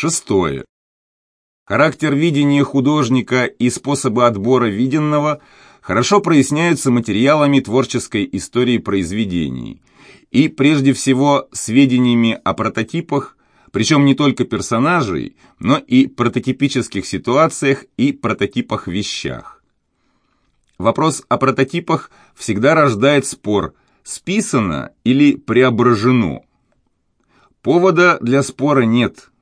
Шестое. Характер видения художника и способы отбора виденного хорошо проясняются материалами творческой истории произведений и, прежде всего, сведениями о прототипах, причем не только персонажей, но и прототипических ситуациях и прототипах-вещах. Вопрос о прототипах всегда рождает спор, списано или преображено. Повода для спора нет.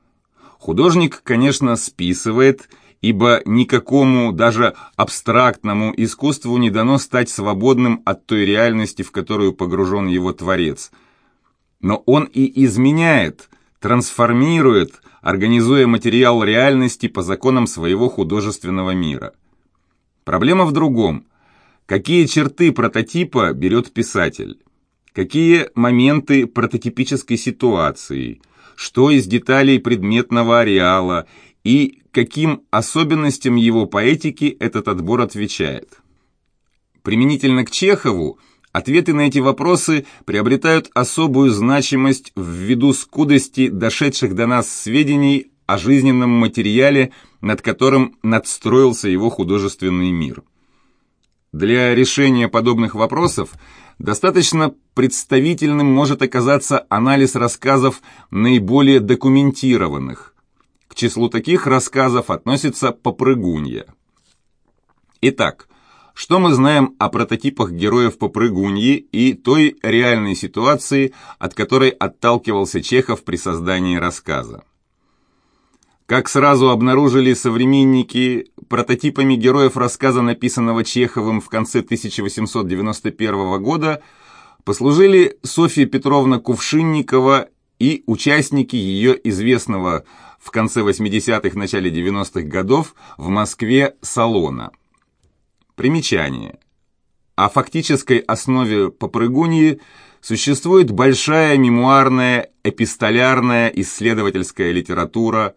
Художник, конечно, списывает, ибо никакому, даже абстрактному искусству не дано стать свободным от той реальности, в которую погружен его творец. Но он и изменяет, трансформирует, организуя материал реальности по законам своего художественного мира. Проблема в другом. Какие черты прототипа берет писатель? Какие моменты прототипической ситуации? Что из деталей предметного ареала? И каким особенностям его поэтики этот отбор отвечает? Применительно к Чехову – Ответы на эти вопросы приобретают особую значимость ввиду скудости дошедших до нас сведений о жизненном материале, над которым надстроился его художественный мир. Для решения подобных вопросов достаточно представительным может оказаться анализ рассказов наиболее документированных. К числу таких рассказов относится «Попрыгунья». Итак, что мы знаем о прототипах героев попрыгуньи и той реальной ситуации, от которой отталкивался Чехов при создании рассказа? Как сразу обнаружили современники, прототипами героев рассказа, написанного Чеховым в конце 1891 года, послужили Софья Петровна Кувшинникова и участники ее известного в конце 80-х, начале 90-х годов в Москве салона – Примечание. О фактической основе попрыгуньи существует большая мемуарная, эпистолярная исследовательская литература,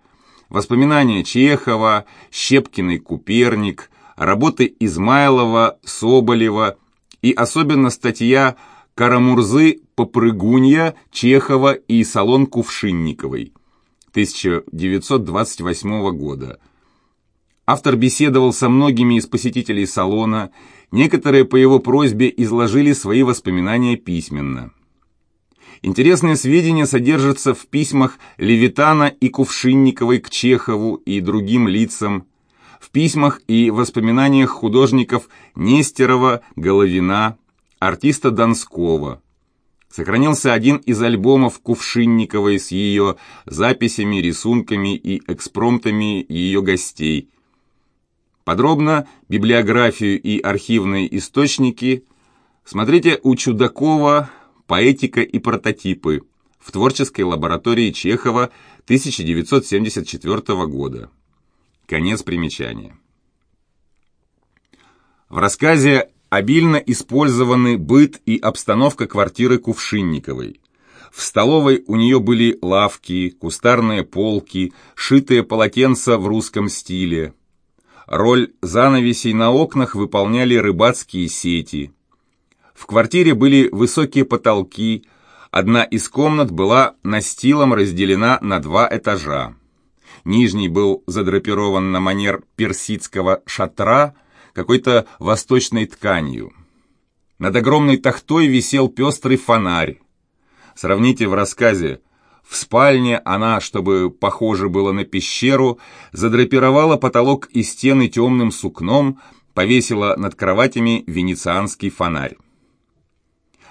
воспоминания Чехова, Щепкиной Куперник, работы Измайлова, Соболева и особенно статья Карамурзы «Попрыгунья» Чехова и Салон Кувшинниковой 1928 года – Автор беседовал со многими из посетителей салона, некоторые по его просьбе изложили свои воспоминания письменно. Интересные сведения содержатся в письмах Левитана и Кувшинниковой к Чехову и другим лицам, в письмах и воспоминаниях художников Нестерова, Головина, артиста Донского. Сохранился один из альбомов Кувшинниковой с ее записями, рисунками и экспромтами ее гостей – Подробно библиографию и архивные источники смотрите у Чудакова «Поэтика и прототипы» в творческой лаборатории Чехова 1974 года. Конец примечания. В рассказе обильно использованы быт и обстановка квартиры Кувшинниковой. В столовой у нее были лавки, кустарные полки, шитые полотенца в русском стиле, Роль занавесей на окнах выполняли рыбацкие сети. В квартире были высокие потолки, одна из комнат была настилом разделена на два этажа. Нижний был задрапирован на манер персидского шатра какой-то восточной тканью. Над огромной тахтой висел пестрый фонарь. Сравните в рассказе в спальне она, чтобы похоже было на пещеру, задрапировала потолок и стены темным сукном, повесила над кроватями венецианский фонарь.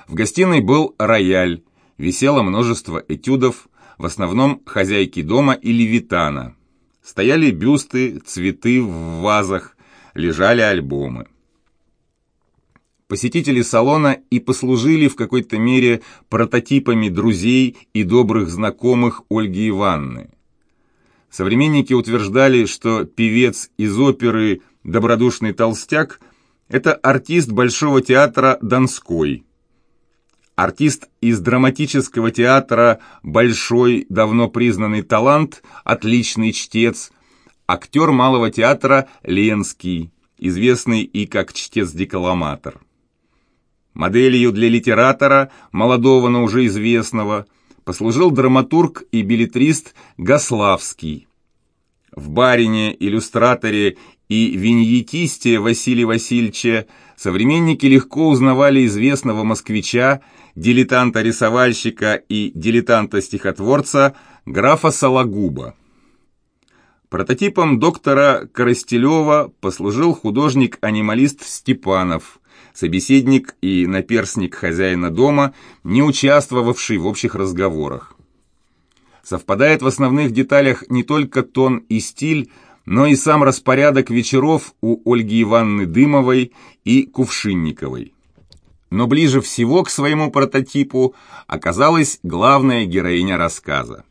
В гостиной был рояль, висело множество этюдов, в основном хозяйки дома и левитана. Стояли бюсты, цветы в вазах, лежали альбомы. Посетители салона и послужили в какой-то мере прототипами друзей и добрых знакомых Ольги Ивановны. Современники утверждали, что певец из оперы «Добродушный толстяк» – это артист Большого театра Донской. Артист из драматического театра «Большой, давно признанный талант», отличный чтец, актер Малого театра Ленский, известный и как чтец-декламатор. Моделью для литератора, молодого, но уже известного, послужил драматург и билетрист Гаславский. В «Барине», «Иллюстраторе» и «Виньетисте» Василия Васильевича современники легко узнавали известного москвича, дилетанта-рисовальщика и дилетанта-стихотворца графа Сологуба. Прототипом доктора Коростелева послужил художник-анималист Степанов, собеседник и наперсник хозяина дома, не участвовавший в общих разговорах. Совпадает в основных деталях не только тон и стиль, но и сам распорядок вечеров у Ольги Ивановны Дымовой и Кувшинниковой. Но ближе всего к своему прототипу оказалась главная героиня рассказа.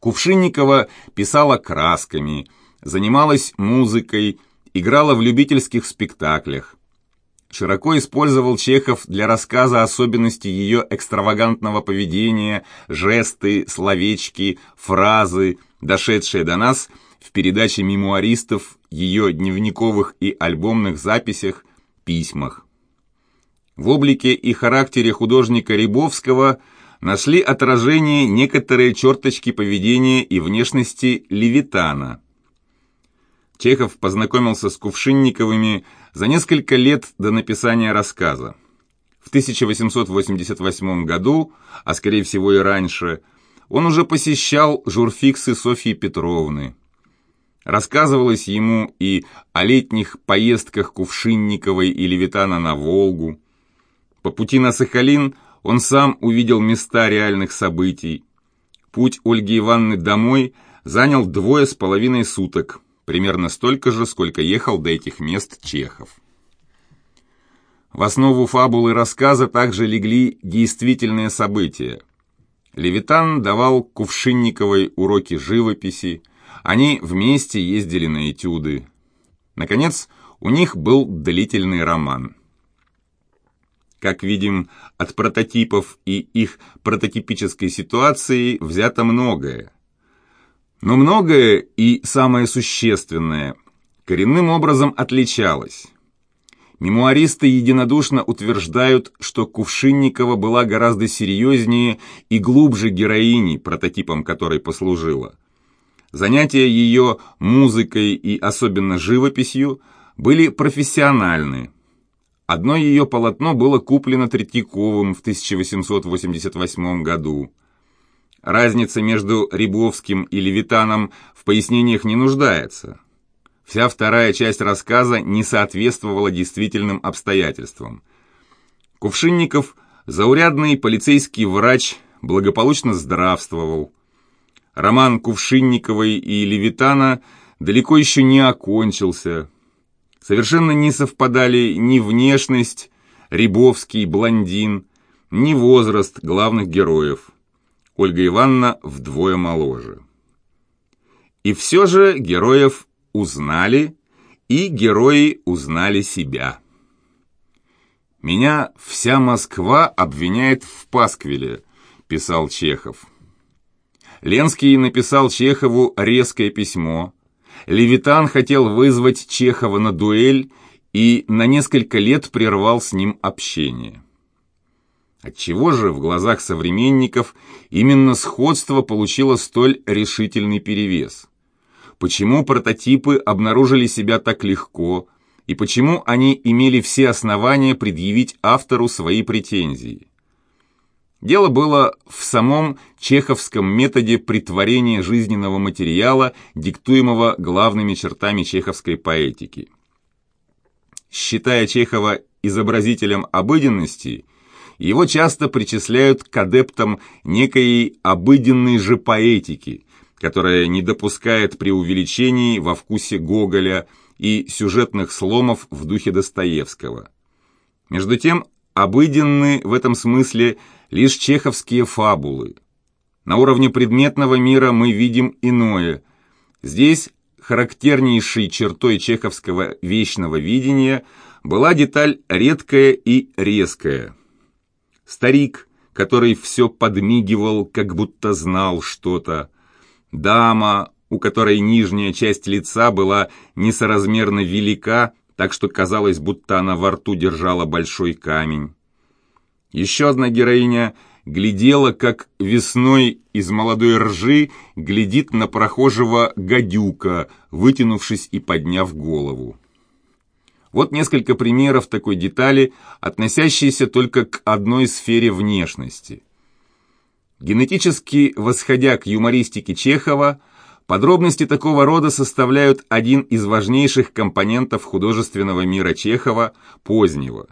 Кувшинникова писала красками, занималась музыкой, играла в любительских спектаклях. Широко использовал Чехов для рассказа особенности ее экстравагантного поведения, жесты, словечки, фразы, дошедшие до нас в передаче мемуаристов, ее дневниковых и альбомных записях, письмах. В облике и характере художника Рябовского нашли отражение некоторые черточки поведения и внешности Левитана. Чехов познакомился с Кувшинниковыми за несколько лет до написания рассказа. В 1888 году, а скорее всего и раньше, он уже посещал журфиксы Софьи Петровны. Рассказывалось ему и о летних поездках Кувшинниковой и Левитана на Волгу, по пути на Сахалин он сам увидел места реальных событий. Путь Ольги Ивановны домой занял двое с половиной суток, примерно столько же, сколько ехал до этих мест Чехов. В основу фабулы рассказа также легли действительные события. Левитан давал Кувшинниковой уроки живописи, они вместе ездили на этюды. Наконец, у них был длительный роман. Как видим, от прототипов и их прототипической ситуации взято многое. Но многое и самое существенное коренным образом отличалось. Мемуаристы единодушно утверждают, что Кувшинникова была гораздо серьезнее и глубже героиней, прототипом которой послужила. Занятия ее музыкой и особенно живописью были профессиональны, Одно ее полотно было куплено Третьяковым в 1888 году. Разница между Рябовским и Левитаном в пояснениях не нуждается. Вся вторая часть рассказа не соответствовала действительным обстоятельствам. Кувшинников, заурядный полицейский врач, благополучно здравствовал. Роман Кувшинниковой и Левитана далеко еще не окончился – Совершенно не совпадали ни внешность, Рябовский, блондин, ни возраст главных героев. Ольга Ивановна вдвое моложе. И все же героев узнали, и герои узнали себя. «Меня вся Москва обвиняет в пасквиле», – писал Чехов. Ленский написал Чехову резкое письмо – Левитан хотел вызвать Чехова на дуэль и на несколько лет прервал с ним общение. Отчего же в глазах современников именно сходство получило столь решительный перевес? Почему прототипы обнаружили себя так легко, и почему они имели все основания предъявить автору свои претензии? Дело было в самом чеховском методе притворения жизненного материала, диктуемого главными чертами чеховской поэтики. Считая Чехова изобразителем обыденности, его часто причисляют к адептам некой обыденной же поэтики, которая не допускает преувеличений во вкусе Гоголя и сюжетных сломов в духе Достоевского. Между тем, обыденны в этом смысле – лишь чеховские фабулы. На уровне предметного мира мы видим иное. Здесь характернейшей чертой чеховского вечного видения была деталь редкая и резкая. Старик, который все подмигивал, как будто знал что-то. Дама, у которой нижняя часть лица была несоразмерно велика, так что казалось, будто она во рту держала большой камень. Еще одна героиня глядела, как весной из молодой ржи глядит на прохожего гадюка, вытянувшись и подняв голову. Вот несколько примеров такой детали, относящиеся только к одной сфере внешности. Генетически восходя к юмористике Чехова, подробности такого рода составляют один из важнейших компонентов художественного мира Чехова позднего.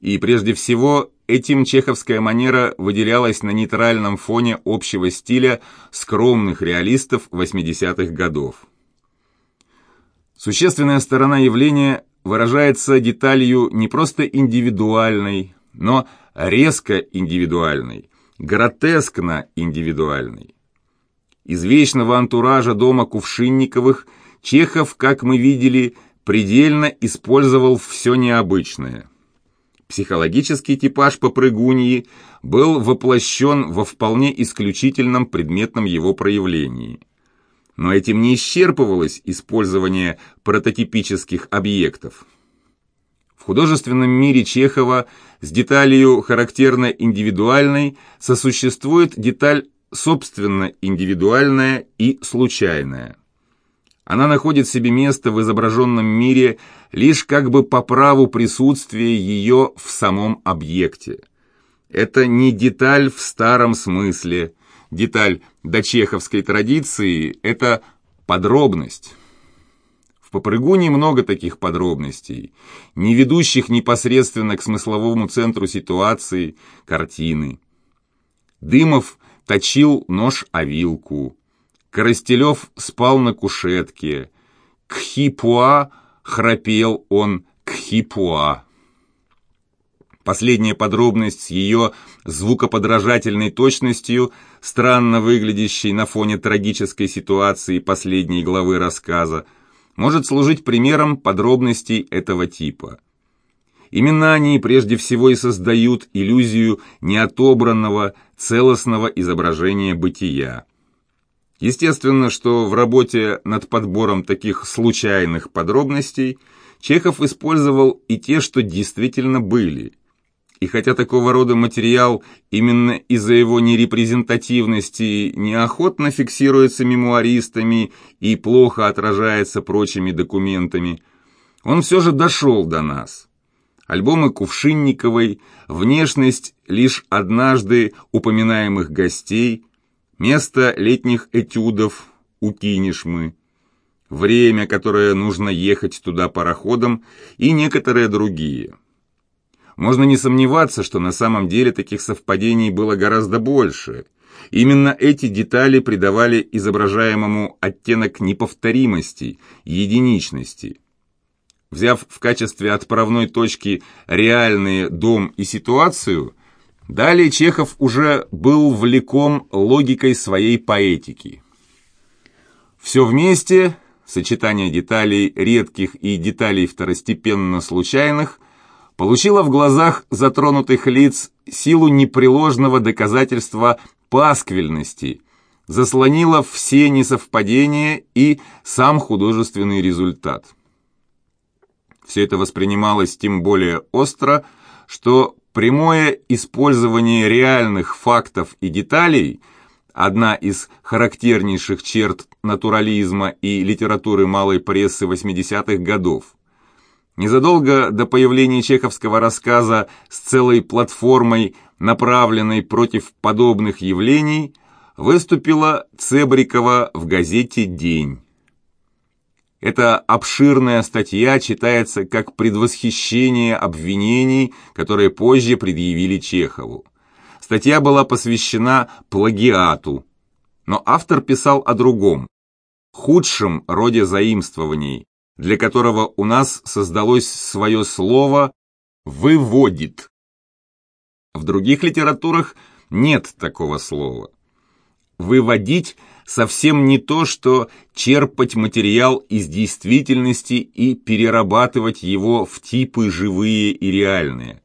И прежде всего, этим чеховская манера выделялась на нейтральном фоне общего стиля скромных реалистов 80-х годов. Существенная сторона явления выражается деталью не просто индивидуальной, но резко индивидуальной, гротескно индивидуальной. Из вечного антуража дома Кувшинниковых Чехов, как мы видели, предельно использовал все необычное. Психологический типаж попрыгуньи был воплощен во вполне исключительном предметном его проявлении – но этим не исчерпывалось использование прототипических объектов. В художественном мире Чехова с деталью характерно индивидуальной сосуществует деталь собственно индивидуальная и случайная. Она находит себе место в изображенном мире лишь как бы по праву присутствия ее в самом объекте. Это не деталь в старом смысле – деталь дочеховской традиции – это подробность. В «Попрыгуне» много таких подробностей, не ведущих непосредственно к смысловому центру ситуации, картины. Дымов точил нож о вилку, Коростелев спал на кушетке, Кхипуа храпел он Кхипуа. Последняя подробность с ее звукоподражательной точностью, странно выглядящей на фоне трагической ситуации последней главы рассказа, может служить примером подробностей этого типа. Именно они прежде всего и создают иллюзию неотобранного, целостного изображения бытия. Естественно, что в работе над подбором таких случайных подробностей Чехов использовал и те, что действительно были – и хотя такого рода материал именно из-за его нерепрезентативности неохотно фиксируется мемуаристами и плохо отражается прочими документами, он все же дошел до нас. Альбомы Кувшинниковой, внешность лишь однажды упоминаемых гостей, место летних этюдов у Кинешмы, время, которое нужно ехать туда пароходом и некоторые другие – можно не сомневаться, что на самом деле таких совпадений было гораздо больше. Именно эти детали придавали изображаемому оттенок неповторимости, единичности. Взяв в качестве отправной точки реальные дом и ситуацию, далее Чехов уже был влеком логикой своей поэтики. Все вместе, сочетание деталей редких и деталей второстепенно случайных, получила в глазах затронутых лиц силу непреложного доказательства пасквильности, заслонила все несовпадения и сам художественный результат. Все это воспринималось тем более остро, что прямое использование реальных фактов и деталей – одна из характернейших черт натурализма и литературы малой прессы 80-х годов. Незадолго до появления чеховского рассказа с целой платформой, направленной против подобных явлений, выступила Цебрикова в газете «День». Эта обширная статья читается как предвосхищение обвинений, которые позже предъявили Чехову. Статья была посвящена плагиату, но автор писал о другом, худшем роде заимствований, для которого у нас создалось свое слово «выводит». В других литературах нет такого слова. Выводить совсем не то, что черпать материал из действительности и перерабатывать его в типы живые и реальные.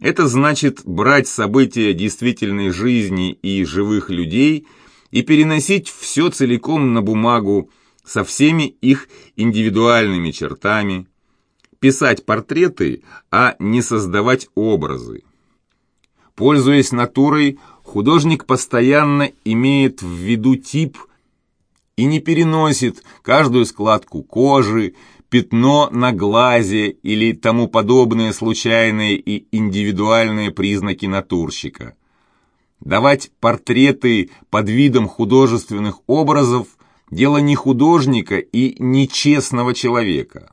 Это значит брать события действительной жизни и живых людей и переносить все целиком на бумагу, со всеми их индивидуальными чертами, писать портреты, а не создавать образы. Пользуясь натурой, художник постоянно имеет в виду тип и не переносит каждую складку кожи, пятно на глазе или тому подобные случайные и индивидуальные признаки натурщика. Давать портреты под видом художественных образов – дело не художника и нечестного человека.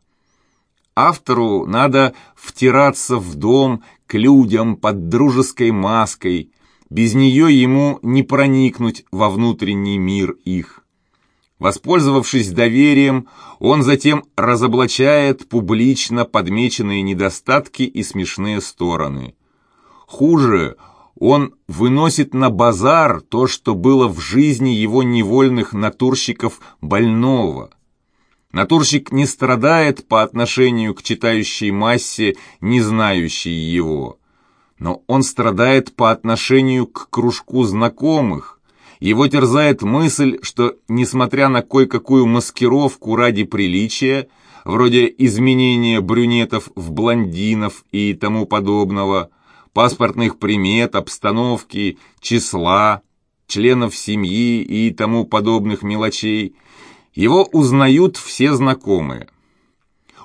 Автору надо втираться в дом к людям под дружеской маской, без нее ему не проникнуть во внутренний мир их. Воспользовавшись доверием, он затем разоблачает публично подмеченные недостатки и смешные стороны. Хуже, он выносит на базар то, что было в жизни его невольных натурщиков больного. Натурщик не страдает по отношению к читающей массе, не знающей его, но он страдает по отношению к кружку знакомых, его терзает мысль, что, несмотря на кое-какую маскировку ради приличия, вроде изменения брюнетов в блондинов и тому подобного, паспортных примет, обстановки, числа, членов семьи и тому подобных мелочей, его узнают все знакомые.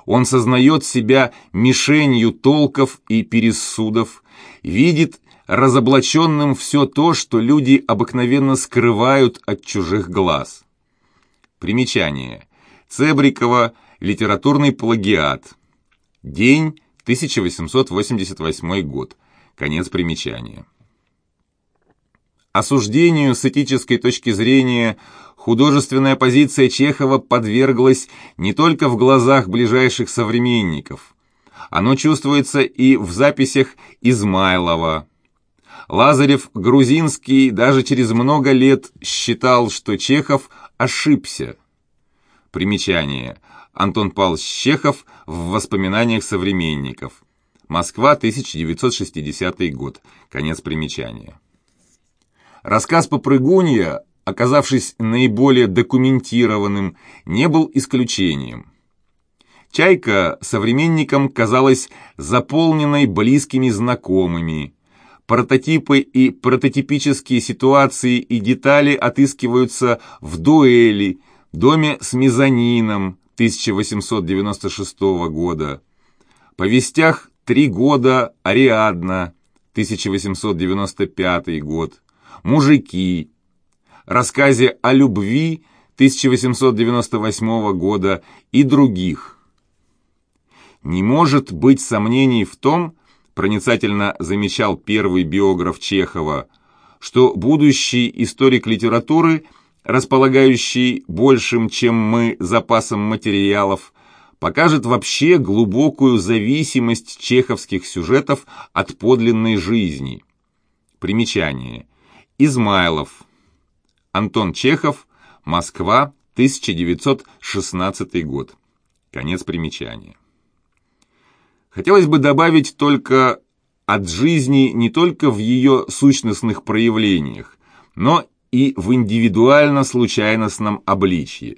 Он сознает себя мишенью толков и пересудов, видит разоблаченным все то, что люди обыкновенно скрывают от чужих глаз. Примечание. Цебрикова «Литературный плагиат». День 1888 год. Конец примечания. Осуждению с этической точки зрения художественная позиция Чехова подверглась не только в глазах ближайших современников. Оно чувствуется и в записях Измайлова, Лазарев Грузинский даже через много лет считал, что Чехов ошибся. Примечание. Антон Павлович Чехов в воспоминаниях современников. Москва, 1960 год. Конец примечания. Рассказ «Попрыгунья», оказавшись наиболее документированным, не был исключением. «Чайка» современникам казалась заполненной близкими знакомыми, Прототипы и прототипические ситуации и детали отыскиваются в «Дуэли», «Доме с мезонином» 1896 года, повестях «Три года Ариадна» 1895 год, «Мужики», рассказе о любви 1898 года и других. Не может быть сомнений в том, проницательно замечал первый биограф Чехова, что будущий историк литературы, располагающий большим, чем мы, запасом материалов, покажет вообще глубокую зависимость чеховских сюжетов от подлинной жизни. Примечание. Измайлов. Антон Чехов. Москва. 1916 год. Конец примечания. Хотелось бы добавить только от жизни не только в ее сущностных проявлениях, но и в индивидуально-случайностном обличье.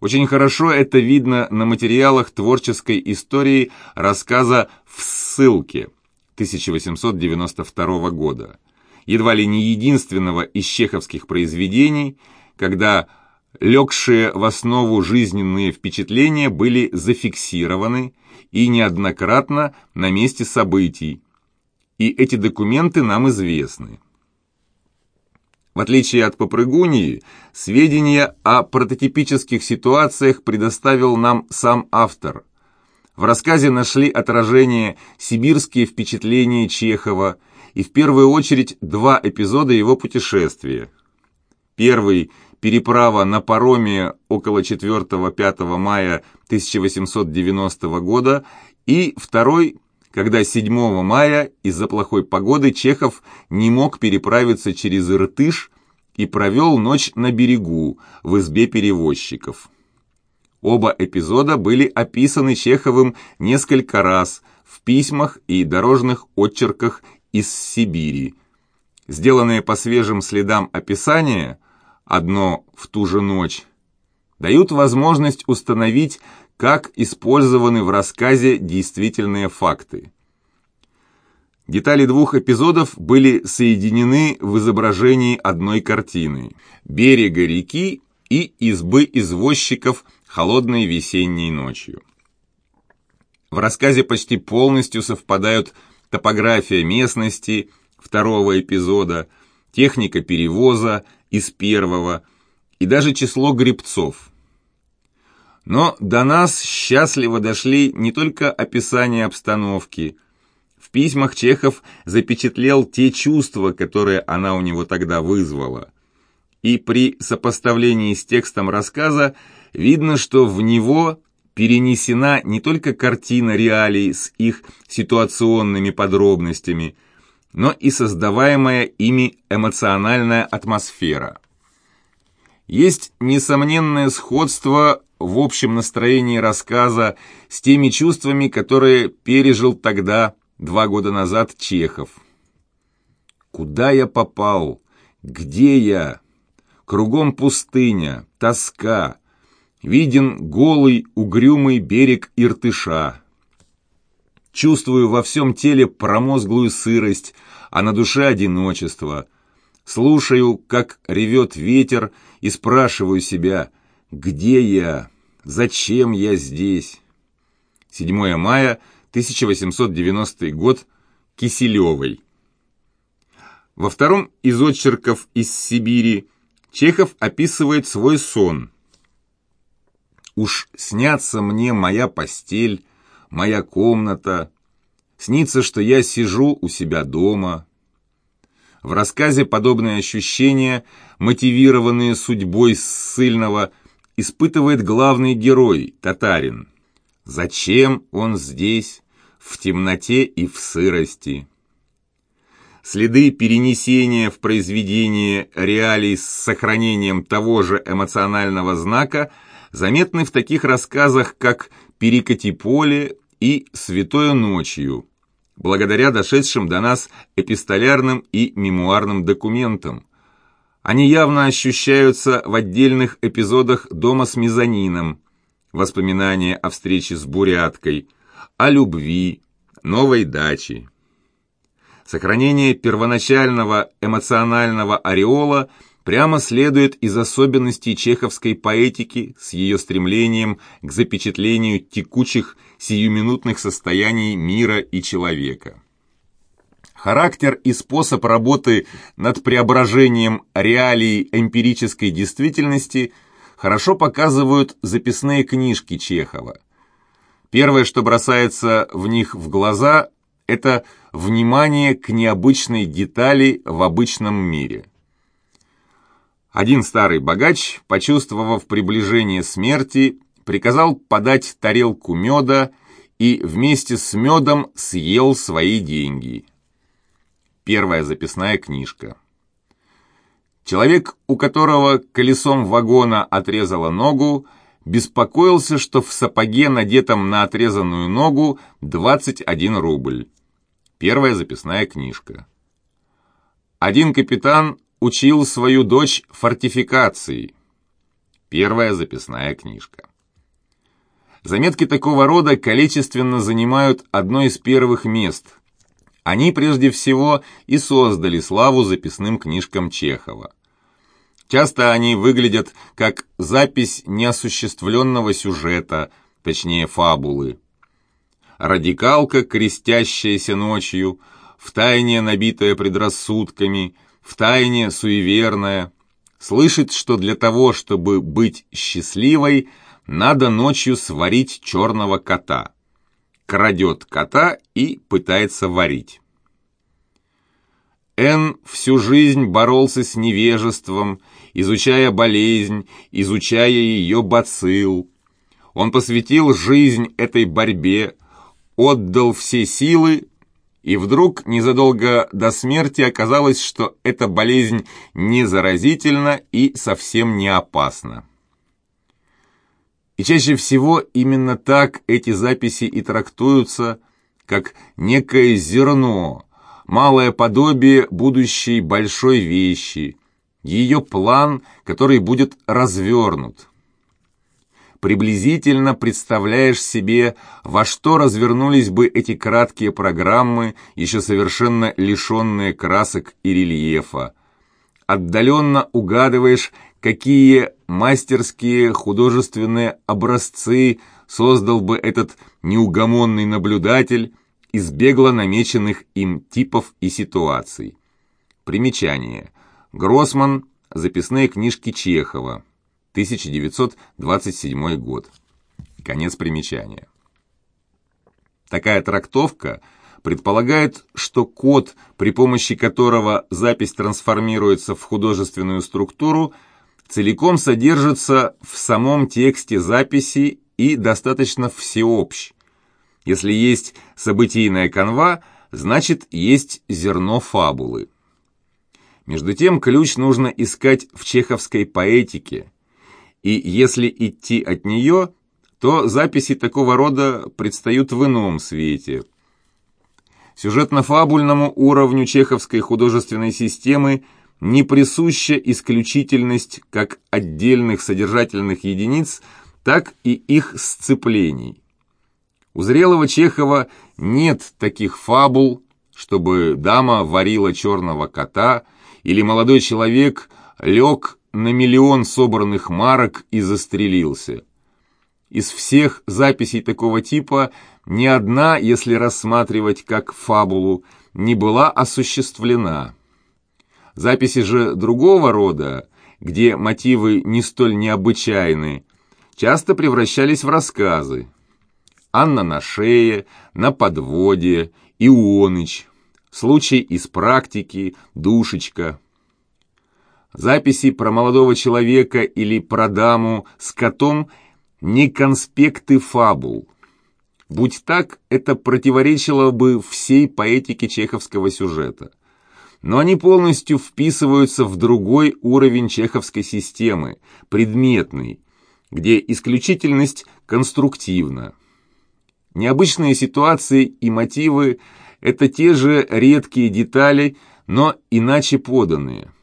Очень хорошо это видно на материалах творческой истории рассказа «В ссылке» 1892 года, едва ли не единственного из чеховских произведений, когда легшие в основу жизненные впечатления были зафиксированы и неоднократно на месте событий, и эти документы нам известны. В отличие от попрыгуньи, сведения о прототипических ситуациях предоставил нам сам автор. В рассказе нашли отражение сибирские впечатления Чехова и в первую очередь два эпизода его путешествия. Первый переправа на пароме около 4-5 мая 1890 года и второй, когда 7 мая из-за плохой погоды Чехов не мог переправиться через Иртыш и провел ночь на берегу в избе перевозчиков. Оба эпизода были описаны Чеховым несколько раз в письмах и дорожных отчерках из Сибири. Сделанные по свежим следам описания – одно в ту же ночь, дают возможность установить, как использованы в рассказе действительные факты. Детали двух эпизодов были соединены в изображении одной картины – берега реки и избы извозчиков холодной весенней ночью. В рассказе почти полностью совпадают топография местности второго эпизода, техника перевоза из первого и даже число грибцов. Но до нас счастливо дошли не только описание обстановки – письмах Чехов запечатлел те чувства, которые она у него тогда вызвала. И при сопоставлении с текстом рассказа видно, что в него перенесена не только картина реалий с их ситуационными подробностями, но и создаваемая ими эмоциональная атмосфера. Есть несомненное сходство в общем настроении рассказа с теми чувствами, которые пережил тогда два года назад Чехов. Куда я попал? Где я? Кругом пустыня, тоска. Виден голый, угрюмый берег Иртыша. Чувствую во всем теле промозглую сырость, а на душе одиночество. Слушаю, как ревет ветер, и спрашиваю себя, где я, зачем я здесь? 7 мая 1890 год, Киселевой. Во втором из очерков из Сибири Чехов описывает свой сон. «Уж снятся мне моя постель, моя комната, снится, что я сижу у себя дома». В рассказе подобные ощущения, мотивированные судьбой ссыльного, испытывает главный герой, татарин. Зачем он здесь? в темноте и в сырости. Следы перенесения в произведение реалий с сохранением того же эмоционального знака заметны в таких рассказах, как «Перекати поле» и «Святое ночью», благодаря дошедшим до нас эпистолярным и мемуарным документам. Они явно ощущаются в отдельных эпизодах «Дома с мезонином», воспоминания о встрече с буряткой – о любви, новой даче. Сохранение первоначального эмоционального ореола прямо следует из особенностей чеховской поэтики с ее стремлением к запечатлению текучих сиюминутных состояний мира и человека. Характер и способ работы над преображением реалий эмпирической действительности хорошо показывают записные книжки Чехова – Первое, что бросается в них в глаза, это внимание к необычной детали в обычном мире. Один старый богач, почувствовав приближение смерти, приказал подать тарелку меда и вместе с медом съел свои деньги. Первая записная книжка. Человек, у которого колесом вагона отрезало ногу, беспокоился, что в сапоге, надетом на отрезанную ногу, 21 рубль. Первая записная книжка. Один капитан учил свою дочь фортификации. Первая записная книжка. Заметки такого рода количественно занимают одно из первых мест. Они прежде всего и создали славу записным книжкам Чехова. Часто они выглядят как запись неосуществленного сюжета, точнее фабулы. Радикалка, крестящаяся ночью, втайне набитая предрассудками, втайне суеверная, слышит, что для того, чтобы быть счастливой, надо ночью сварить черного кота. Крадет кота и пытается варить. Н всю жизнь боролся с невежеством, изучая болезнь, изучая ее бацилл. Он посвятил жизнь этой борьбе, отдал все силы, и вдруг незадолго до смерти оказалось, что эта болезнь не заразительна и совсем не опасна. И чаще всего именно так эти записи и трактуются, как некое зерно – малое подобие будущей большой вещи, ее план, который будет развернут. Приблизительно представляешь себе, во что развернулись бы эти краткие программы, еще совершенно лишенные красок и рельефа. Отдаленно угадываешь, какие мастерские художественные образцы создал бы этот неугомонный наблюдатель из бегло намеченных им типов и ситуаций. Примечание. Гроссман. Записные книжки Чехова. 1927 год. Конец примечания. Такая трактовка предполагает, что код, при помощи которого запись трансформируется в художественную структуру, целиком содержится в самом тексте записи и достаточно всеобщ. Если есть событийная канва, значит есть зерно фабулы. Между тем ключ нужно искать в чеховской поэтике, и если идти от нее, то записи такого рода предстают в ином свете. Сюжетно-фабульному уровню чеховской художественной системы не присуща исключительность как отдельных содержательных единиц, так и их сцеплений. У зрелого Чехова нет таких фабул, чтобы дама варила черного кота или молодой человек лег на миллион собранных марок и застрелился. Из всех записей такого типа ни одна, если рассматривать как фабулу, не была осуществлена. Записи же другого рода, где мотивы не столь необычайны, часто превращались в рассказы. Анна на шее, на подводе, Ионыч, случай из практики, душечка – Записи про молодого человека или про даму с котом не конспекты фабул. Будь так, это противоречило бы всей поэтике чеховского сюжета. Но они полностью вписываются в другой уровень чеховской системы, предметный, где исключительность конструктивна. Необычные ситуации и мотивы – это те же редкие детали, но иначе поданные –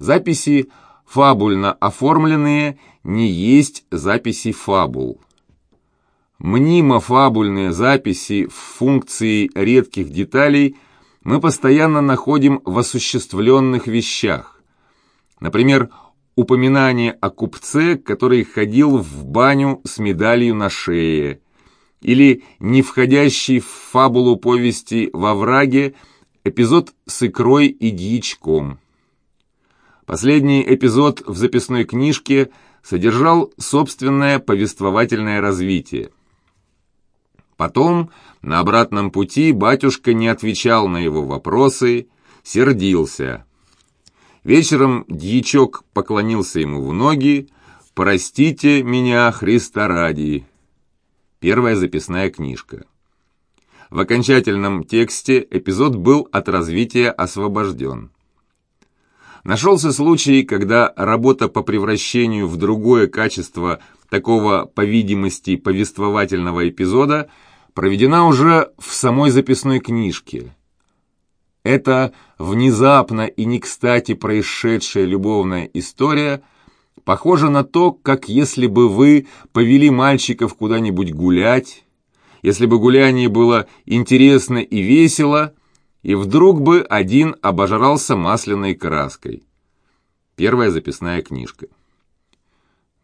Записи, фабульно оформленные, не есть записи фабул. Мнимо-фабульные записи в функции редких деталей мы постоянно находим в осуществленных вещах. Например, упоминание о купце, который ходил в баню с медалью на шее, или не входящий в фабулу повести «Во враге» эпизод с икрой и дьячком. Последний эпизод в записной книжке содержал собственное повествовательное развитие. Потом, на обратном пути, батюшка не отвечал на его вопросы, сердился. Вечером дьячок поклонился ему в ноги, «Простите меня, Христа ради». Первая записная книжка. В окончательном тексте эпизод был от развития освобожден. Нашелся случай, когда работа по превращению в другое качество такого, по видимости, повествовательного эпизода проведена уже в самой записной книжке. Эта внезапно и не кстати происшедшая любовная история похожа на то, как если бы вы повели мальчиков куда-нибудь гулять, если бы гуляние было интересно и весело, и вдруг бы один обожрался масляной краской. Первая записная книжка.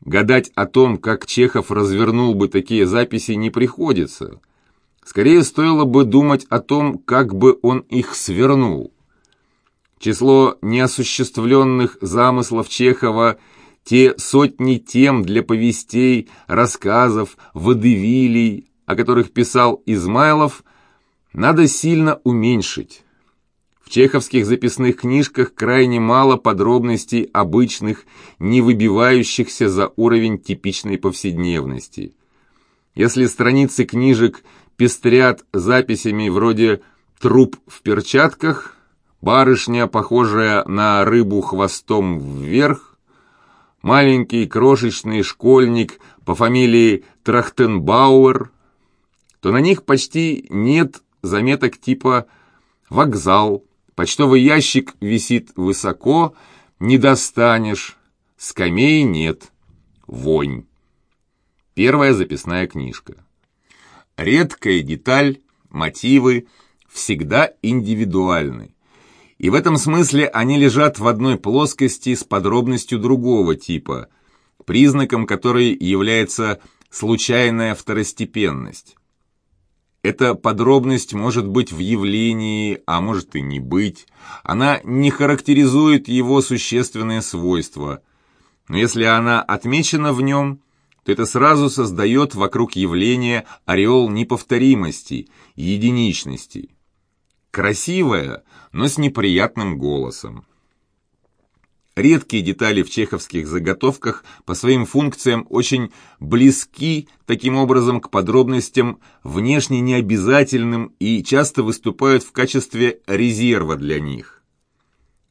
Гадать о том, как Чехов развернул бы такие записи, не приходится. Скорее стоило бы думать о том, как бы он их свернул. Число неосуществленных замыслов Чехова, те сотни тем для повестей, рассказов, водевилей, о которых писал Измайлов – надо сильно уменьшить. В чеховских записных книжках крайне мало подробностей обычных, не выбивающихся за уровень типичной повседневности. Если страницы книжек пестрят записями вроде «труп в перчатках», «барышня, похожая на рыбу хвостом вверх», «маленький крошечный школьник по фамилии Трахтенбауэр», то на них почти нет заметок типа «вокзал», «почтовый ящик висит высоко, не достанешь», «скамей нет», «вонь». Первая записная книжка. Редкая деталь, мотивы всегда индивидуальны. И в этом смысле они лежат в одной плоскости с подробностью другого типа, признаком которой является случайная второстепенность. Эта подробность может быть в явлении, а может и не быть. Она не характеризует его существенные свойства. Но если она отмечена в нем, то это сразу создает вокруг явления ореол неповторимости, единичности. Красивая, но с неприятным голосом. Редкие детали в чеховских заготовках по своим функциям очень близки таким образом к подробностям внешне необязательным и часто выступают в качестве резерва для них.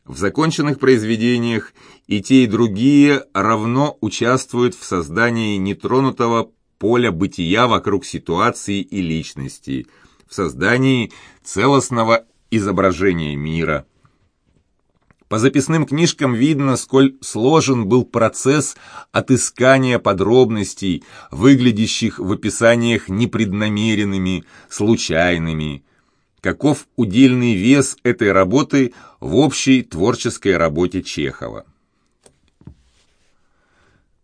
В законченных произведениях и те, и другие равно участвуют в создании нетронутого поля бытия вокруг ситуации и личности, в создании целостного изображения мира – по записным книжкам видно, сколь сложен был процесс отыскания подробностей, выглядящих в описаниях непреднамеренными, случайными. Каков удельный вес этой работы в общей творческой работе Чехова.